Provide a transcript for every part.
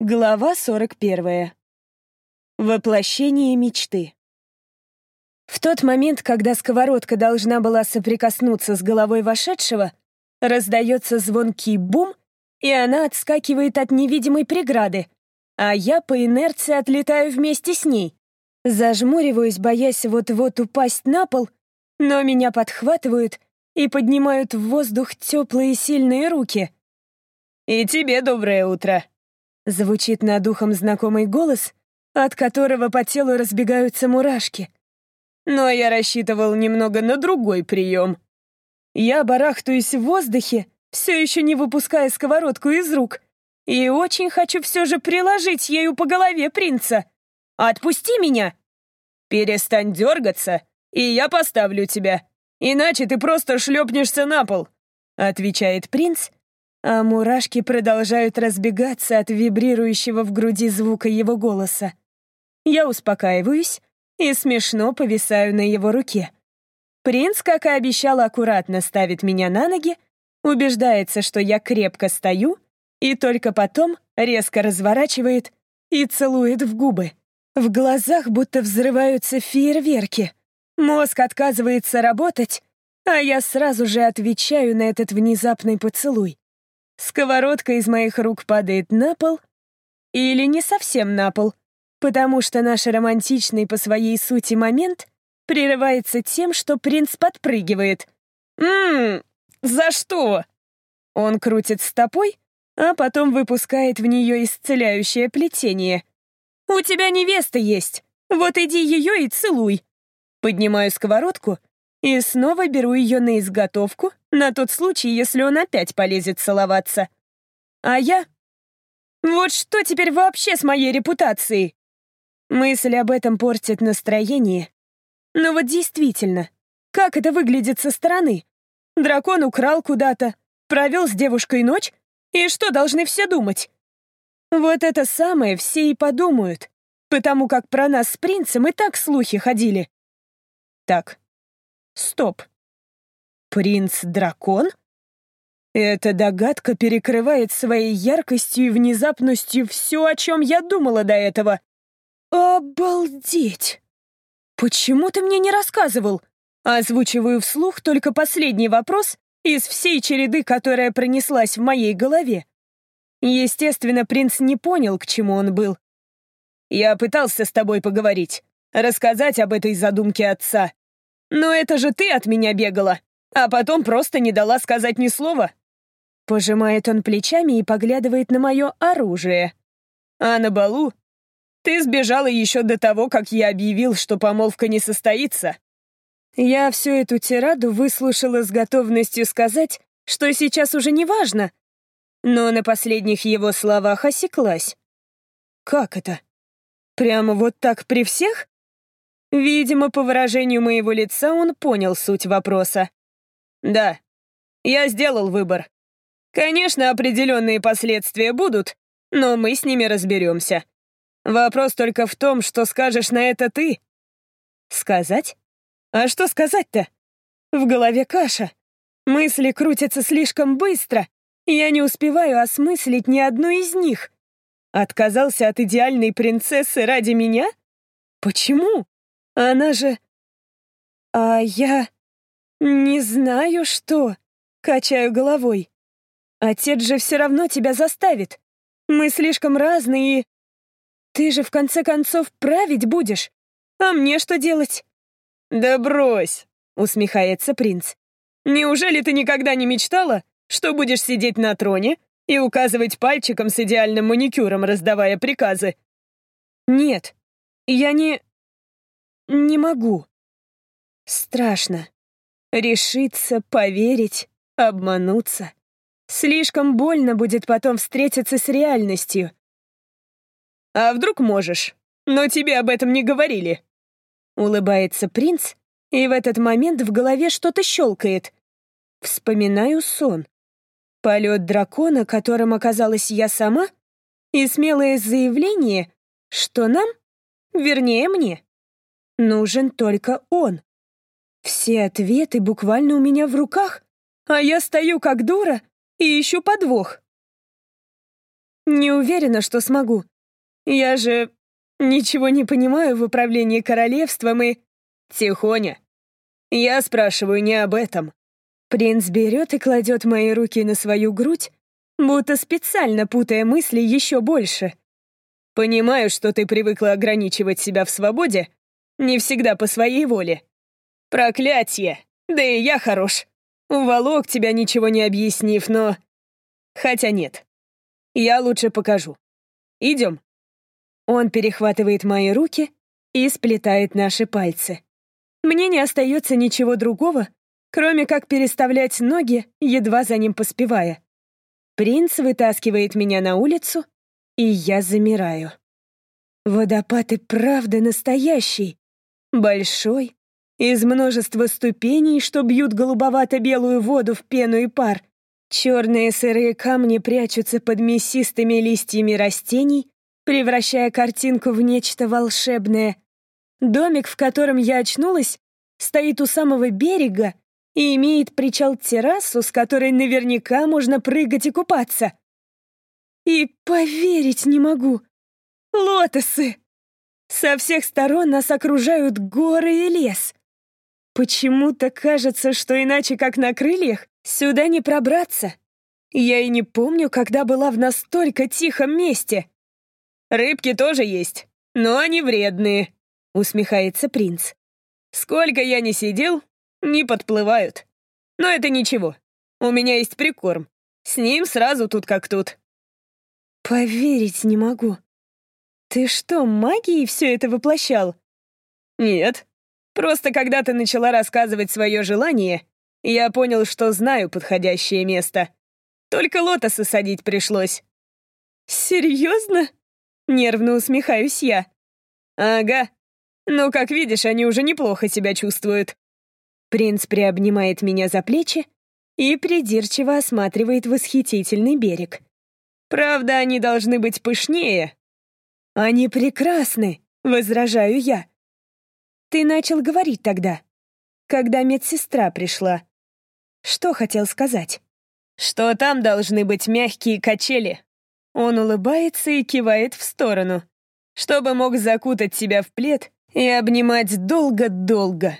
Глава 41. Воплощение мечты. В тот момент, когда сковородка должна была соприкоснуться с головой вошедшего, раздается звонкий бум, и она отскакивает от невидимой преграды, а я по инерции отлетаю вместе с ней. Зажмуриваюсь, боясь вот-вот упасть на пол, но меня подхватывают и поднимают в воздух теплые сильные руки. «И тебе доброе утро», Звучит над ухом знакомый голос, от которого по телу разбегаются мурашки. Но я рассчитывал немного на другой прием. Я барахтаюсь в воздухе, все еще не выпуская сковородку из рук, и очень хочу все же приложить ею по голове принца. Отпусти меня! Перестань дергаться, и я поставлю тебя. Иначе ты просто шлепнешься на пол, отвечает принц, а мурашки продолжают разбегаться от вибрирующего в груди звука его голоса. Я успокаиваюсь и смешно повисаю на его руке. Принц, как и обещал, аккуратно ставит меня на ноги, убеждается, что я крепко стою, и только потом резко разворачивает и целует в губы. В глазах будто взрываются фейерверки. Мозг отказывается работать, а я сразу же отвечаю на этот внезапный поцелуй. Сковородка из моих рук падает на пол, или не совсем на пол, потому что наш романтичный по своей сути момент прерывается тем, что принц подпрыгивает. «Ммм, за что?» Он крутит стопой, а потом выпускает в нее исцеляющее плетение. «У тебя невеста есть, вот иди ее и целуй». Поднимаю сковородку и снова беру ее на изготовку, на тот случай, если он опять полезет целоваться. А я? Вот что теперь вообще с моей репутацией? Мысль об этом портит настроение. Но вот действительно, как это выглядит со стороны? Дракон украл куда-то, провел с девушкой ночь, и что должны все думать? Вот это самое все и подумают, потому как про нас с принцем и так слухи ходили. Так, Стоп. Принц-дракон? Эта догадка перекрывает своей яркостью и внезапностью все, о чем я думала до этого. Обалдеть! Почему ты мне не рассказывал? Озвучиваю вслух только последний вопрос из всей череды, которая пронеслась в моей голове. Естественно, принц не понял, к чему он был. «Я пытался с тобой поговорить, рассказать об этой задумке отца. «Но это же ты от меня бегала, а потом просто не дала сказать ни слова». Пожимает он плечами и поглядывает на мое оружие. «А на балу? Ты сбежала еще до того, как я объявил, что помолвка не состоится». Я всю эту тираду выслушала с готовностью сказать, что сейчас уже не важно, но на последних его словах осеклась. «Как это? Прямо вот так при всех?» Видимо, по выражению моего лица он понял суть вопроса. «Да, я сделал выбор. Конечно, определенные последствия будут, но мы с ними разберемся. Вопрос только в том, что скажешь на это ты». «Сказать? А что сказать-то? В голове каша. Мысли крутятся слишком быстро. Я не успеваю осмыслить ни одну из них. Отказался от идеальной принцессы ради меня? Почему? Она же... А я... Не знаю, что... Качаю головой. Отец же все равно тебя заставит. Мы слишком разные. Ты же в конце концов править будешь. А мне что делать? Да брось, усмехается принц. Неужели ты никогда не мечтала, что будешь сидеть на троне и указывать пальчиком с идеальным маникюром, раздавая приказы? Нет, я не... Не могу. Страшно. Решиться, поверить, обмануться. Слишком больно будет потом встретиться с реальностью. «А вдруг можешь? Но тебе об этом не говорили». Улыбается принц, и в этот момент в голове что-то щелкает. Вспоминаю сон. Полет дракона, которым оказалась я сама, и смелое заявление, что нам, вернее мне, Нужен только он. Все ответы буквально у меня в руках, а я стою как дура и ищу подвох. Не уверена, что смогу. Я же ничего не понимаю в управлении королевством и... Тихоня. Я спрашиваю не об этом. Принц берет и кладет мои руки на свою грудь, будто специально путая мысли еще больше. Понимаю, что ты привыкла ограничивать себя в свободе, не всегда по своей воле. Проклятье! Да и я хорош. Уволок тебя, ничего не объяснив, но... Хотя нет. Я лучше покажу. Идем. Он перехватывает мои руки и сплетает наши пальцы. Мне не остается ничего другого, кроме как переставлять ноги, едва за ним поспевая. Принц вытаскивает меня на улицу, и я замираю. Водопад и правда настоящий. Большой, из множества ступеней, что бьют голубовато-белую воду в пену и пар. Черные сырые камни прячутся под мясистыми листьями растений, превращая картинку в нечто волшебное. Домик, в котором я очнулась, стоит у самого берега и имеет причал-террасу, с которой наверняка можно прыгать и купаться. И поверить не могу. Лотосы! Со всех сторон нас окружают горы и лес. Почему-то кажется, что иначе как на крыльях сюда не пробраться. Я и не помню, когда была в настолько тихом месте. «Рыбки тоже есть, но они вредные», — усмехается принц. «Сколько я не сидел, не подплывают. Но это ничего. У меня есть прикорм. С ним сразу тут как тут. Поверить не могу. Ты что, магией все это воплощал? Нет. Просто когда ты начала рассказывать свое желание, я понял, что знаю подходящее место. Только лотосы садить пришлось. Серьезно? Нервно усмехаюсь я. Ага. Ну, как видишь, они уже неплохо себя чувствуют. Принц приобнимает меня за плечи и придирчиво осматривает восхитительный берег. Правда, они должны быть пышнее. Они прекрасны, возражаю я. Ты начал говорить тогда, когда медсестра пришла. Что хотел сказать? Что там должны быть мягкие качели. Он улыбается и кивает в сторону, чтобы мог закутать себя в плед и обнимать долго-долго.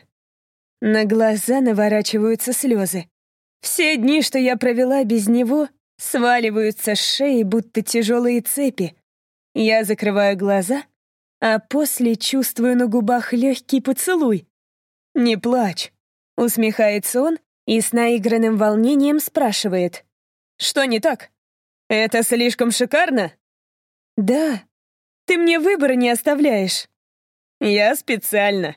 На глаза наворачиваются слезы. Все дни, что я провела без него, сваливаются с шеи, будто тяжелые цепи. Я закрываю глаза, а после чувствую на губах легкий поцелуй. «Не плачь», — усмехается он и с наигранным волнением спрашивает. «Что не так? Это слишком шикарно?» «Да. Ты мне выбора не оставляешь». «Я специально»,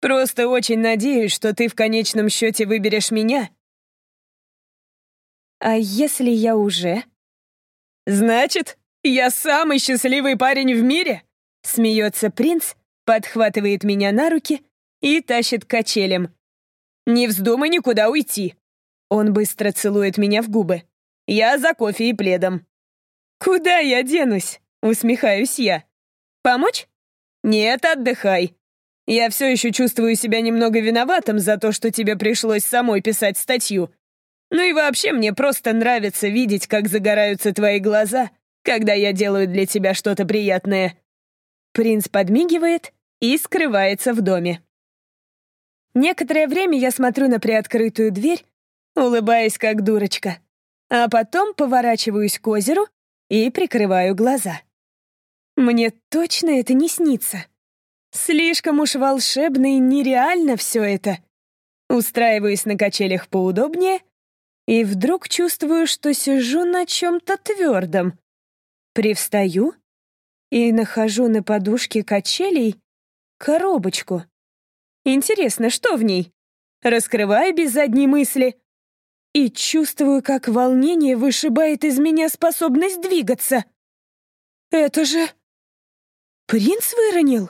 Просто очень надеюсь, что ты в конечном счете выберешь меня. А если я уже? Значит, я самый счастливый парень в мире? Смеется принц, подхватывает меня на руки и тащит к качелям. Не вздумай никуда уйти. Он быстро целует меня в губы. Я за кофе и пледом. Куда я денусь? Усмехаюсь я. Помочь? Нет, отдыхай. Я все еще чувствую себя немного виноватым за то, что тебе пришлось самой писать статью. Ну и вообще мне просто нравится видеть, как загораются твои глаза, когда я делаю для тебя что-то приятное». Принц подмигивает и скрывается в доме. Некоторое время я смотрю на приоткрытую дверь, улыбаясь как дурочка, а потом поворачиваюсь к озеру и прикрываю глаза. Мне точно это не снится. Слишком уж волшебно и нереально все это. Устраиваюсь на качелях поудобнее и вдруг чувствую, что сижу на чем-то твердом. Привстаю и нахожу на подушке качелей коробочку. Интересно, что в ней? Раскрываю без задней мысли и чувствую, как волнение вышибает из меня способность двигаться. Это же... Принц выронил?